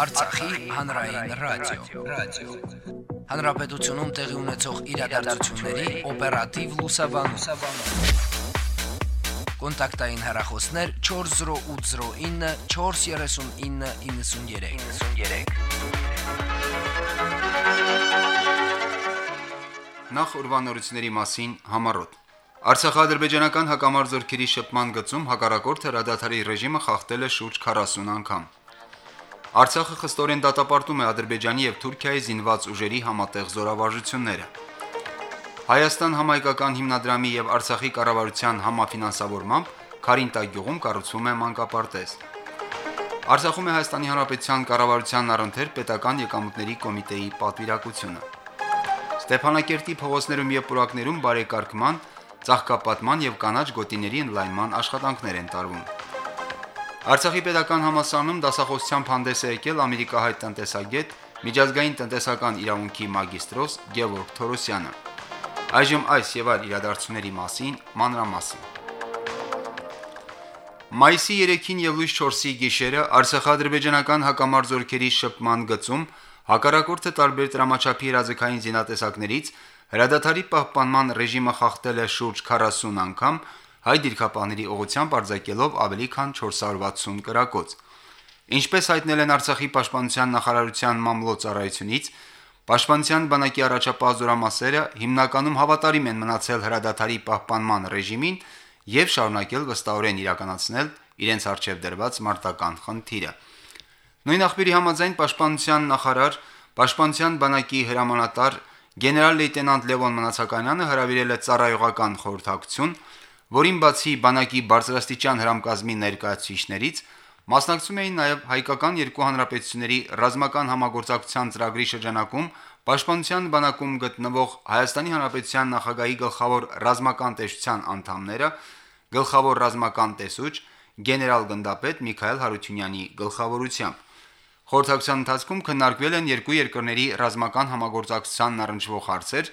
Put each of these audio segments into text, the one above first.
Արցախի հանրային ռադիո, ռադիո։ Հանրապետությունում տեղի ունեցող իրադարձությունների օպերատիվ լուսաբանում։ Կոնտակտային հեռախոսներ 40809 43993։ 93։ Նախ ուրվանորությունների մասին համառոտ։ Արցախա-ադրբեջանական հակամարձությունների շփման գծում հակառակորդ հրադադարի ռեժիմը խախտել է շուրջ 40 անգամ։ Արցախը խստորեն դատապարտում է Ադրբեջանի եւ Թուրքիայի զինված ուժերի համատեղ զորավարժությունները։ Հայաստան համայնքական հիմնադրամի եւ Արցախի կառավարության համաֆինանսավորմամբ Խարինտա գյուղում կառուցվում է մանկապարտեզ։ Արցախում է Հայաստանի Հանրապետության կառավարության առընթեր պետական եկամուտների կոմիտեի պատվիրակությունը։ Ստեփանակերտի փողոցներում եւ պուրակներում բարեկարգման, ծաղկապատման եւ կանաչ գոտիների ընդլայնման աշխատանքներ են տարվում։ Արցախի պետական համալսարանում դասախոսությամբ հանդես է եկել ամերիկահայ տնտեսագետ, միջազգային տնտեսական իրավունքի մագիստրոս Գևորգ Թորոսյանը։ Այժմ այս եւ այլ իրադարձությունների մասին մանրամասն։ Մայիսի 3-ին եւ լույս 4-ի գիշերը Արցախա-ադրբեջանական հակամարձությունների շփման գծում հակառակորդը տարբեր դրամաչափի հրաձգային զինատեսակներից հրադադարի պահպանման ռեժիմը խախտել է շուրջ 40 անգամ, հայ դիրքապահների ուղությամբ արձակելով ավելի քան 460 կրակոց։ Ինչպես հայտնել են Արցախի պաշտպանության նախարարության մամլոյցարայությունից, Պաշտպանության բանակի առաջապահ զորամասերը հիմնականում հավատարիմ են մնացել հրադադարի պահպանման ռեժիմին եւ շարունակել վստահորեն իրականացնել իրենց արժեվ դրված մարտական խնդիրը։ Նույն աղբյուրի համաձայն պաշտպանության նախարար, պաշտպանության բանակի հրամանատար գեներալ լեյտենանտ Լևոն Մնացականյանը հրավիրել է ծառայողական խորհրդակցություն, որին բացի բանակի բարձրաստիճան հրամկազմի ներկայացուցիչներից Մասնակցում էին նաև հայկական երկու հանրապետությունների ռազմական համագործակցության ծրագրի շրջանակում Պաշտպանության բանակում գտնվող Հայաստանի Հանրապետության նախագահի գլխավոր ռազմական տեսչության անդամները, գլխավոր ռազմական տեսուչ գեներալ գնդապետ Միքայել Հարությունյանի գլխավորությամբ։ Խորհրդակցության ընթացքում քննարկվել են երկու երկրների ռազմական համագործակցությանն առնչվող հարցեր,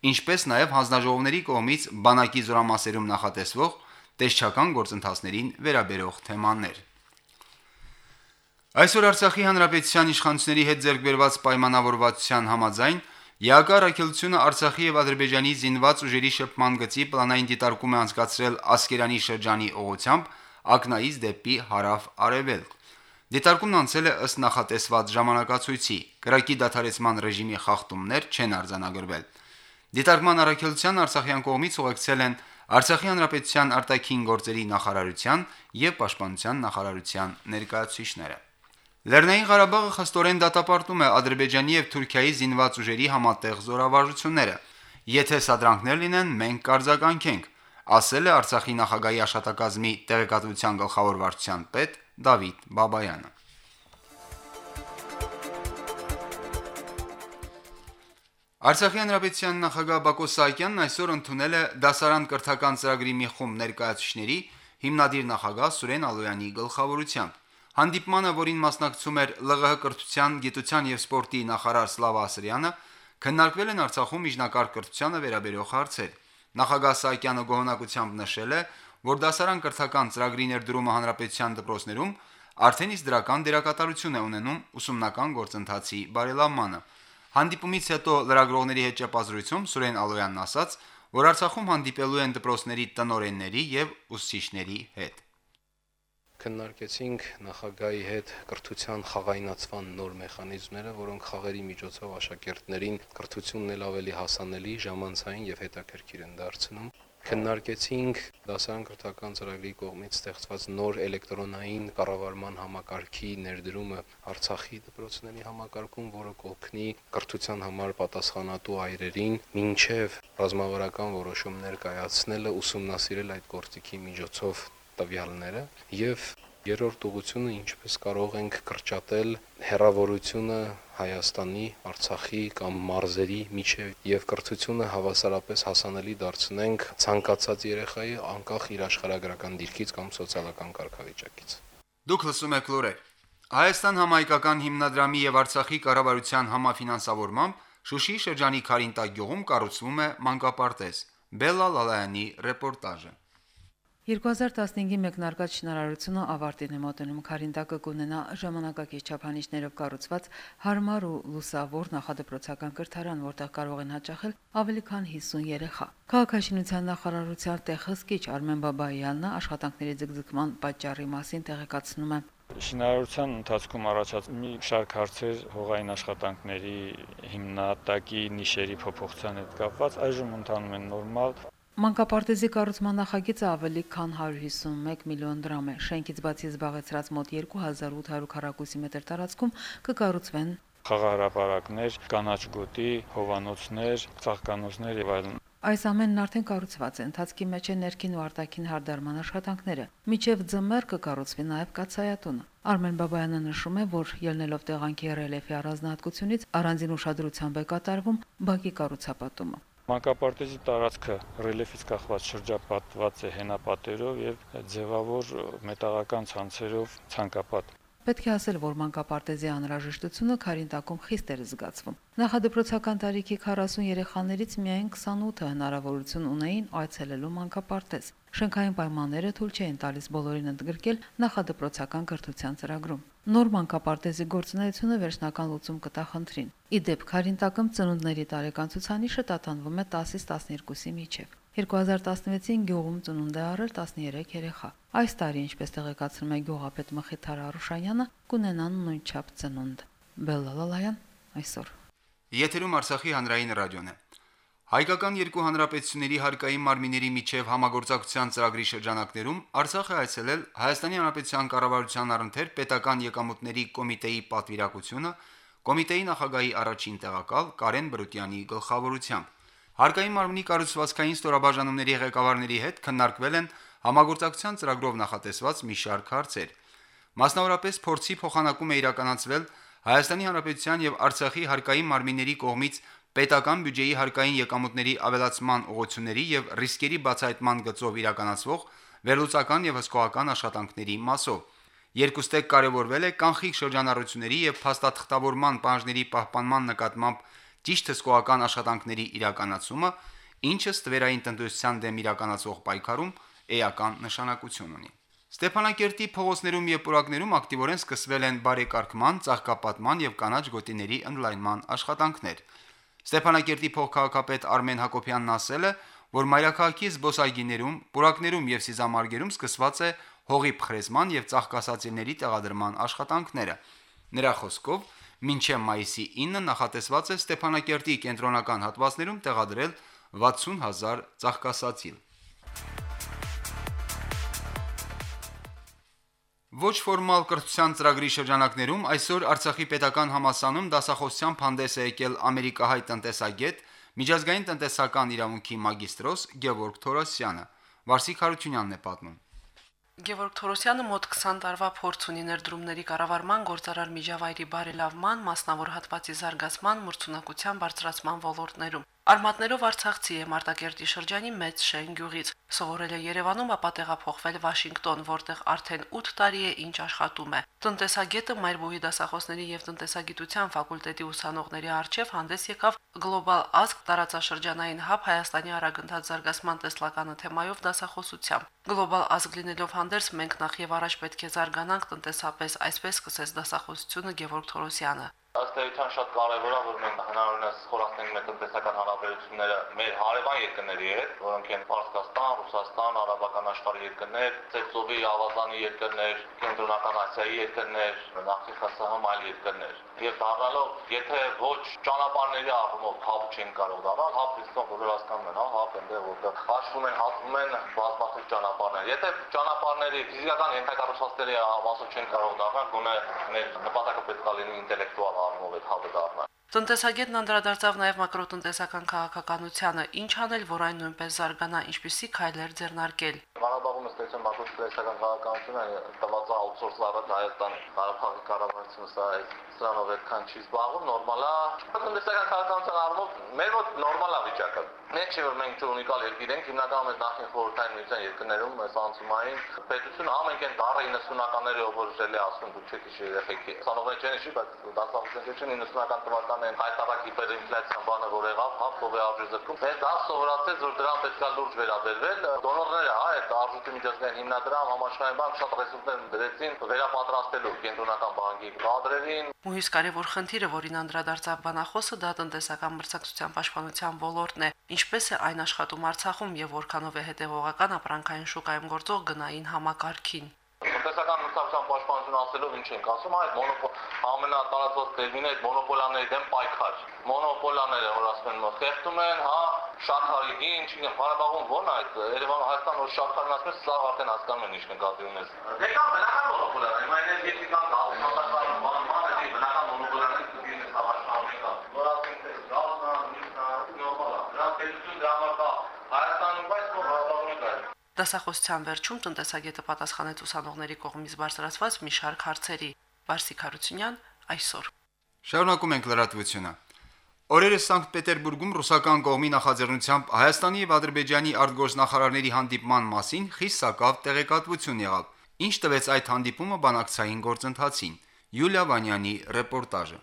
ինչպես նաև հանձնաժողովների կողմից բանակի զորամասերում նախատեսվող տեսչական գործընթացներին վերաբերող թեմաներ։ Այսօր Արցախի հանրապետության իշխանությունների հետ ձեռքբերված պայմանավորվածության համաձայն ՀԱԿ առաքելությունը Արցախի եւ Ադրբեջանի զինված ուժերի շփման գծի պլանային դիտարկում է անցկացրել Ասկերանի շրջանի ուղությամբ Ակնայից դեպի հարավ արևելք։ Դիտարկումն անցել է ըստ նախատեսված ժամանակացույցի։ Կրակի դադարեցման ռեժիմի խախտումներ չեն արձանագրվել։ Դիտարկման առաքելության Արցախյան կողմից ուղեկցել են Արցախի հանրապետության արտաքին գործերի նախարարության եւ պաշտպանության նախարարության ներկայացուցիչները։ Լեռնային Ղարաբաղը խստորեն դատապարտում է Ադրբեջանի եւ Թուրքիայի զինված ուժերի համատեղ զորավարժությունները։ Եթե սադրանքներ լինեն, մենք կարձականքենք, ասել է Արցախի նախագահի աշտակազմի տեղեկատվության գլխավոր վարչության պետ Դավիթ Բաբայանը։ Արցախի հանրապետության նախագահ Բակո Սահակյանն այսօր ընդունել է դասարան կրթական ծրագրի մի խումբ ներկայացուցիչների հիմնադիր նախագահ Սուրեն Ալոյանի գլխավորությամբ։ Հանդիպմանը, որին մասնակցում էր ԼՂՀ կրթության, գիտության եւ սպորտի նախարար Սլավա Ասրյանը, քննարկվել են Արցախում միջնակարգ կրթությանը վերաբերող հարցեր։ Նախագահ Սահակյանը գոհնակությամբ նշել է, որ դասարան կրթական ծրագրի ներդրումը հանրապետության դպրոցներում արդեն իսկ դրական դերակատարություն է ունենում ուսումնական գործընթացի բարելավմանը։ Հանդիպումից հետո լրագրողների հետ ճեպազրույցում Սուրեն Ալոյանն ասաց, որ Արցախում հանդիպելու են դպրոցների տնօրենների եւ ուսուցիչների հետ քննարկեցինք նախագահի հետ կրթության խաղայնացման նոր մեխանիզմները, որոնք խաղերի միջոցով աշակերտներին կրթությունն էլ ավելի հասանելի, ժամանցային եւ հետաքրքիր են դարձնում։ Քննարկեցինք դասարան կրթական ծրագրի կողմից ստեղծված նոր էլեկտրոնային կառավարման համակարգի ներդրումը Արցախի դպրոցների համակարգում, որը կօգնի կրթության համար պատասխանատու այրերին մինչև ռազմավարական որոշումներ կայացնելը ուսումնասիրել այդ գործիքի միջոցով տվյալները եւ երրորդ ուղությունը ինչպես կարող ենք կրճատել հերավորությունը Հայաստանի, Արցախի կամ մարզերի միջև եւ կրթությունը հավասարապես հասանելի դարձնենք ցանկացած երեխայի անկախ իր աշխարհագրական դիրքից կամ սոցիալական կարգավիճակից։ Դուք լսում եք լուրեր։ Հայաստան համայնքական հիմնադրամի եւ Արցախի կառավարության համաֆինանսավորմամբ Շուշի շրջանի Խարինտա գյուղում կառուցվում է մանկապարտեզ։ Բելլա Լալայանի ռեպորտաժը։ 2015-ի մեկնարկած շինարարությունը ավարտին է մոտենում Խարինդակը կունենա ժամանակակից չափանիշներով կառուցված հարմար ու լուսավոր նախադպրոցական կրթարան, որտեղ կարող են հաճախել ավելի քան 50 երեխա։ Քաղաքաշինության նախարարության տեղհսկիչ Արմեն Բաբայանն աշխատանքների ձգձգման պատճառի մասին տեղեկացնում է. Շինարարության ընթացքում առաջացած մի շարք հարցեր հողային աշխատանքների հիմնատակի նիշերի փոփոխության հետ կապված այժմ ընթանում են նորմալ Մանկապարտեզի կառուցման նախագիծը ավելի քան 151 միլիոն դրամ է։ Շենքից բացի զբաղեցրած մոտ 2800 քառակուսի մետր տարածքում կկառուցվեն խաղահրապարակներ, կանաչ գոտի, հովանոցներ, ծաղկանոցներ եւ այլն։ Այս ամենն արդեն կառուցված է, ընթացքի մեջ է ներքին ու արտաքին հարդարման աշխատանքները։ Միջև ձմեռ կկառուցվի նաև կացայատունը։ Արմեն Բաբայանը նշում է, որ ելնելով տեղանքի ռելիեֆի առանձնահատկությունից առանձին ուշադրությամբ է կատարվում բակի կառուցապատումը։ Մանկապարտեզի տարածքը ռելիեֆից կախված շրջապատված է հենապատերով եւ ձևավոր մետաղական ցանցերով ցանկապատ։ Պետք է ասել, որ մանկապարտեզի անհրաժեշտությունը Խարինտակում խիստ էր զգացվում։ Նախադպրոցական տարիքի 40 երեխաներից միայն 28-ը հնարավորություն ունեին այցելելու մանկապարտեզ։ Շենքային պայմանները թույլ չէին տալիս բոլորին ընդգրկել նախադպրոցական կրթության ծրագրում։ Նոր մանկապարտեզի գործունեությունը վերջնական լուծում կտա խնդրին։ Իդեպ Խարինտակում ծնունդների տարեկան ցուցանիշը տատանվում է 10-ից 12-ի միջև։ 2016-ին գյուղում ծնունդ է առել 13 երեխա։ Այս տարի, ինչպես տեղեկացնում է գյուղապետ Մխիթար Արուշանյանը, կունենան նույնչափ ծնունդ։ Բելլալալայան այսօր։ Եթերում Արցախի հանրային ռադիոն է։ Հայկական երկու հանրապետությունների հարկային մարմինների միջև համագործակցության ծրագրի շրջանակներում Արցախ է այցելել Հայաստանի Հանրապետության կառավարության առընթեր պետական եկամուտների կոմիտեի պատվիրակությունը, կոմիտեի նախագահի առաջին տեղակալ Կարեն Բրուտյանի գլխավորությամբ։ Հարկային մարմնի կառուցվածքային ստորաբաժանումների ղեկավարների հետ քննարկվել են համագործակցության ծրագրով նախատեսված մի շարք հարցեր։ Մասնավորապես փորձի փոխանակում է իրականացվել Հայաստանի Հանրապետության եւ Արցախի հարկային մարմինների կողմից պետական բյուջեի հարկային եկամուտների ավելացման ուղղությունների եւ ռիսկերի բացահայտման գծով իրականացվող վերլուծական եւ հսկողական աշխատանքների մասով։ Երկուստեք կարևորվել է կանխիկ շրջանառությունների եւ փաստաթղթավորման պահանջների պահպանման նկատմամբ ճիշտ հսկողական աշխատանքների իրականացումը, ինչը ստվերային տնտեսության դեմ իրականացվող պայքարում էական նշանակություն ունի։ Ստեփանակերտի փողոցներում եւ պուրակներում ակտիվորեն սկսվել են բարեկարգման, ծաղկապատման եւ կանաչ գոտիների ընդլայնման աշխատանքներ։ Ստեփանակերտի փոխքաղաքապետ Արմեն Հակոբյանն ասել է, որ մայրաքաղաքի զբոսայգիներում, պուրակներում եւ սիզամարգերում սկսված է հողի փխրեցման եւ ծաղկասացիլների տեղադրման աշխատանքները։ Նրա խոսքով մինչև մայիսի 9 նախատեսված է Ստեփանակերտի կենտրոնական հատվածներում տեղադրել 60000 ծաղկասացիլ։ Ոչ ֆորմալ կրթության ծրագրի շրջանակներում այսօր Արցախի պետական համասանում դասախոսությամբ հանդես է եկել ամերիկահայ տնտեսագետ, միջազգային տնտեսական իրավունքի մագիստրոս Գևորգ Թորոսյանը։ Վարսիկ Հարությունյանն է պատմում։ Գևորգ Թորոսյանը մոտ 20 տարվա փորձ ունի ներդրումների կառավարման, գործարար միջավայրի բարելավման, մասնավոր հատվածի զարգացման, մրցունակության բարձրացման ոլորտներում։ Արմատներով Արցախցի է Մարտակերտի շրջանի մեծ Շեն գյուղից։ Սովորել է Երևանում, ապա տեղափոխվել Վաշինգտոն, որտեղ արդեն 8 տարի է ինչ աշխատում է։ Տնտեսագետը Մայրբույի դասախոսների եւ տնտեսագիտության ֆակուլտետի ուսանողների արչև հանդես եկավ Global Ask տարածաշրջանային հաբ Հայաստանի արագընթաց զարգացման տեսլականը թեմայով դասախոսությամբ։ Global Ask լինելով հանդերձ մենք նախ եւ առաջ պետք է զարգանանք տնտեսապես, այսպես սկսեց դասախոսությունը Գևորգ Թորոսյանը։ Ըստ էության շատ կարևոր է, որ մենք հնարավորինս խորացնենք մեր տնտեսական հարաբերությունները մեր հարևան երկրների հետ, որոնք են Պարսկաստան, Ռուսաստան, արաբական աշխարհի երկրներ, Ծեծովի ավազանի երկրներ, Կենտրոնական Ասիայի երկրներ, Աֆրիկասահամ այլ երկրներ։ Եվ դառնալով, եթե ոչ ճանապարհների առումով հապ չեն կարող դառնալ, հապ իսկական բոլոր հասկանում են, հա, հապ այնտեղ որտեղ հաշվում են, հատվում են բազմաթիվ ճանապարհներ։ Եթե ճանապարհների ֆիզիկական ենթակառուցվածքների մասով չեն կարող դառնալ, գոնե մեր նպատակը պետք է լինի ինտելեկտուալ առումով այդ հապը դառնա։ Տնտեսագետն անդրադարձավ նաև մակրոտնտեսական քաղաքականությանը, ինչ անել, որ այն նույնպես զարգանա, ինչպիսի քայլեր ձեռնարկել։ ըստ էության մակրոտնտեսական քաղաքականությունը տված outsource առած Հայաստանի Ղարաբաղի կառավարությունը սա սրանով այդքան չի զբաղվում, նորմալ է։ Տնտեսական քաղաքականության առումով մեր մոտ նորմալ է վիճակը։ Մենք չի որ մենք ունիկալ երկիր ենք, հիմնականում մեր նախին խորհրդային միության երկրներում այս անցումային պետությունը ամենք են դարը 90-ականների ողորժելի ասում դու չեք իշի երեխեքի։ Սանողը չեն իշի, բայց դասավորությունը չեն 90-ական թվականներին հայտարարակ հիպերինֆլյացիան բանը որ եղավ, հա փողի արժի զրկում։ Բայց դա սովորացեց որ դրան պետք է լուրջ վերաբերվել։ Դոնորները հա այդ արժույթի միջազգային հիմնադրամ համաշխարհային բանկ շատ ռեսուրսներ դրեցին վերապատրաստելու կենտրոնական բանկի կադրերին։ Մյուս կարևոր խնդիրը, որին անդրադարձավ բանախոսը, դա տնտեսական մրցակցության պաշտպանության ոլորտն է։ Ինչպես է այն աշխատում Արցախում եւ որքանով է հետեւողական ապրանքային շուկայում գործող գնային համակարգին։ Տնտեսական մրցակցության պաշտպանություն ասելով ինչ ենք ասում, այդ մոնոպոլ ամենատարածված տերմինը այդ մոնոպոլյաների դեմ պայքար։ Մոնոպոլյաները, որ ասում են, խեղդում են, հա, շաքարի ինչ, Ղարաբաղում ո՞ն է այդ Երևան Հայաստան որ շաքարն ասում է, սա արդեն հասկանում են ինչ նկատի ունես։ Դե կա բնական մոնոպոլիա, հիմա էներգետիկան գալ, մոտակարը բան, բան է բնական մոնոպոլիաներ բիզնես հավաքવાનું կա։ Որ ասում են, գալնա, նորմալ է։ Դրանք պետություն դրա համար կա։ Հայաստանում բայց Ղարաբաղում կա։ Դասախոսության վերջում տնտեսագետը պատասխանեց ուսանողների կողմից բարձրացված մի շարք հարցերի։ Վարսիկ Հարությունյան այսօր։ Շարունակում ենք լրատվությունը։ Օրերս Սանկտ Պետերբուրգում ռուսական կողմի նախաձեռնությամբ Հայաստանի եւ Ադրբեջանի արտգործնախարարների հանդիպման մասին խիստ սակավ տեղեկատվություն եղավ։ Ինչ տվեց այդ հանդիպումը բանակցային գործընթացին։ Յուլիա Վանյանի ռեպորտաժը։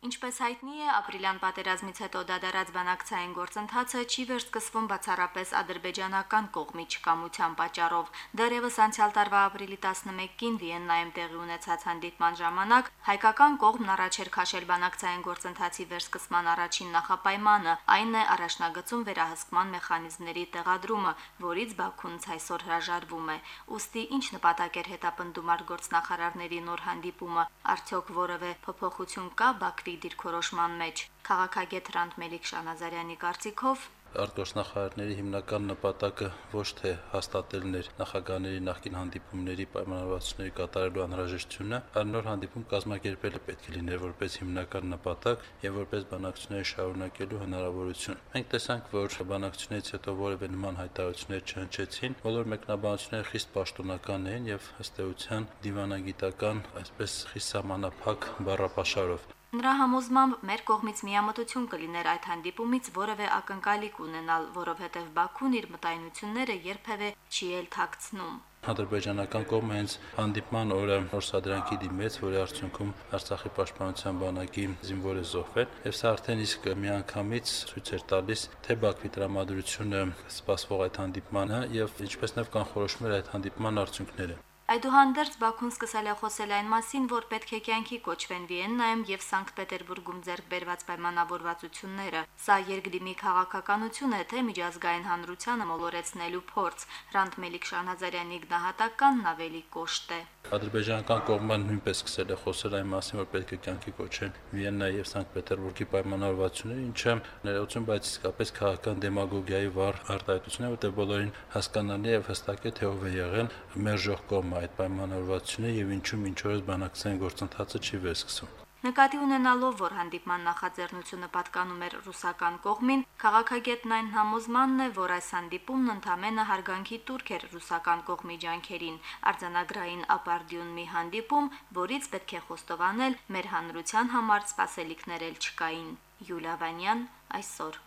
Ինչպես հայտնի է, ապրիլյան պատերազմից հետո դադարած բանակցային գործընթացը չի վերսկսվում բացառապես ադրբեջանական կողմի չկամության պատճառով։ Դեռևս անցյալ տարվա ապրիլի 11-ին Վիեննայում տեղի ունեցած հանդիպման ժամանակ հայկական կողմն առաջ էր քաշել բանակցային գործընթացի վերսկսման առաջին նախապայմանը, այն է առաջնագծում վերահսկման մեխանիզմների տեղադրումը, որից Բաքուն ցայսօր հրաժարվում է։ Ոստի ինչ նպատակ էր հետապնդում արտգործնախարարների նոր հանդիպումը, արդյոք որևէ փոփոխություն կա Բաքվի Բաքվի դիրքորոշման մեջ։ Քաղաքագետ Հրանտ Մելիք Շանազարյանի կարծիքով արտգործնախարարների հիմնական նպատակը ոչ թե հաստատելն էր նախագահների նախկին հանդիպումների պայմանավորվածությունների կատարելու անհրաժեշտությունը, այլ նոր հանդիպում կազմակերպելը պետք է լիներ որպես հիմնական նպատակ եւ որպես բանակցությունները շարունակելու հնարավորություն։ Մենք տեսանք, որ բանակցությունից հետո որևէ նման հայտարարություններ չհնչեցին, բոլոր մեկնաբանությունները խիստ պաշտոնական էին եւ ըստ էության դիվանագիտական, այսպես խիստ սահմանափակ բառապաշարով։ Նրա համոզմամբ մեր կողմից միամտություն կլիներ այդ հանդիպումից որևէ ակնկալիք ունենալ, որովհետև Բաքուն իր մտայնությունները երբևէ չի էլ թաքցնում։ Ադրբեջանական կողմը հենց հանդիպման օրը օրսադրանքի դիմեց, որի արդյունքում Արցախի պաշտպանության բանակի զինվորը զոհվել, եւ սա արդեն իսկ միանգամից ցույց էր տալիս, թե Բաքվի տրամադրությունը սպասվող այդ հանդիպմանը եւ ինչպես նաեւ կանխորոշում էր այդ հանդիպման արդյունքները։ Այդուհանդերձ Բաքուն սկսել է խոսել այն մասին, որ պետք է կյանքի կոչվեն Վիեննայում եւ Սանկտ Պետերբուրգում ձեռք բերված պայմանավորվածությունները։ Սա երկդիմի քաղաքականություն է, թե միջազգային հանրությանը մոլորեցնելու փորձ։ Հրանտ Մելիք Շանազարյանի գնահատականն ավելի կոշտ է։ Ադրբեջանական կողմը նույնպես սկսել է խոսել այն մասին, որ պետք է կյանքի կոչեն Վիեննայի եւ Սանկտ Պետերբուրգի պայմանավորվածությունները, ինչը ներողություն, բայց իսկապես քաղաքական դեմագոգիայի վառ արտահայտություն է, որտեղ բոլորին հասկանալի եւ հստակ է թե ով է եղել մերժող կողմը այդ պայմանավորվածությունը եւ ինչու մինչ օրս բանակցային գործընթացը չի վերսկսում։ Նկատի ունենալով, որ հանդիպման նախաձեռնությունը պատկանում էր ռուսական կողմին, քաղաքագետն այն համոզմանն է, որ այս հանդիպումն ընդամենը հարգանքի տուրք էր ռուսական կողմի ջանքերին, արձանագրային ապարդյուն մի հանդիպում, որից պետք է խոստովանել մեր հանրության համար սպասելիքներ էլ չկային։ Յուլիա Վանյան այսօր։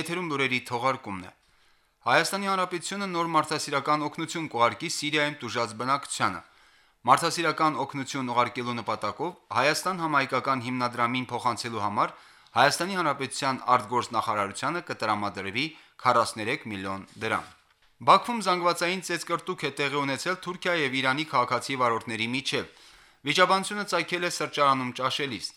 Եթերում լուրերի թողարկումն է։ Հայաստանի Հանրապետությունը նոր մարդասիրական օգնություն կուղարկի Սիրիայում տուժած բնակչությանը։ Մարդասիրական օգնություն ուղարկելու նպատակով Հայաստան համայնքական հիմնադրամին փոխանցելու համար Հայաստանի Հանրապետության արտգործնախարարությանը կտրամադրվի 43 միլիոն դրամ։ Բաքվում զանգվածային ծեծկրտուկ է տեղի ունեցել Թուրքիա եւ Իրանի քաղաքացի վարորդների միջև։ Վիճաբանությունը ցայքել է սրճարանում ճաշելիս։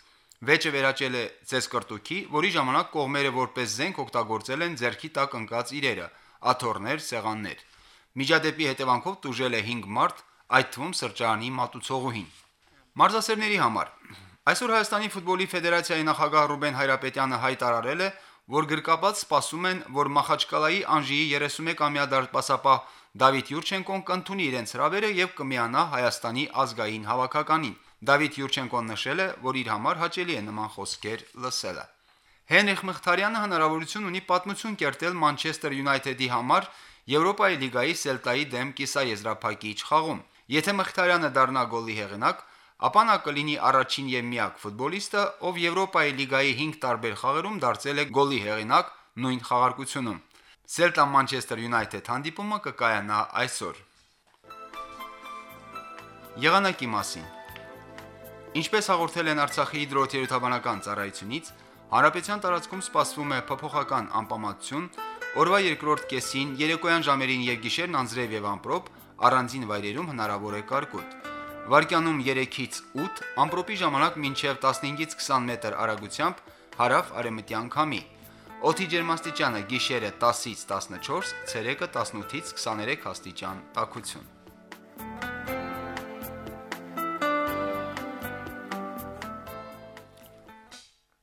Վեճը վերաճել է ծեծկրտուկի, որի ժամանակ կողմերը որպես զենք օգտագործել են ձերքի տակ ընկած իրերը, աթոռներ, սեղաններ։ Միջադեպի հետևանքով տուժել է 5 մարդ, այդ թվում սրճարանի մատուցողուհին։ Մարզասերների համար. Այսօր Հայաստանի ֆուտբոլի ֆեդերացիայի նախագահ Ռուբեն Հայրապետյանը հայտարարել է, որ գրկապած սպասում են, որ Մախաչկալայի Անժիի 31-ամյա դարպասապահ Դավիթ Յուրչենկոն կընդունի իրենց հրավերը եւ կմիանա Հայաստանի ազգային հավաքականին։ Դավիթ Յուրչենկոն նշել է, որ իր համար հաճելի է նման խոսքեր լսելը։ Հենրիխ Մխիթարյանը հնարավորություն ունի պատմություն կերտել Մանչեսթեր Յունայթեդի համար Եվրոպայի լիգայի Սելտայի դեմ կիսաեզրափակիչ խաղում։ Եթե Մխիթարյանը դառնա գոլի հեղինակ, ապա նա կլինի առաջին եւ միակ ֆուտբոլիստը, ով Եվրոպայի լիգայի 5 տարբեր խաղերում դարձել է գոլի հեղինակ նույն խաղարկությունում։ Celta Manchester United հանդիպումը կկայանա այսօր։ Եղանակի մասին Ինչպես հաղորդել են Արցախի հիդրոթերապևտաբանական ծառայությունից, հարաբեցյան տարածքում սպասվում է փոփոխական անպամատություն, օրվա երկրորդ կեսին երեկոյան ժամերին եւ գիշերն անձրև եւ ամպրոպ, առանձին վայրերում հնարավոր է կարկուտ։ Վարկյանում 3-ից 8, ամպրոպի ժամանակ մինչև 15-ից 20 մետր արագությամբ հարավ արևմտյան քամի։ Օդի ջերմաստիճանը գիշերը 10-ից 14, ցերեկը 18-ից 23 աստիճան տաքություն։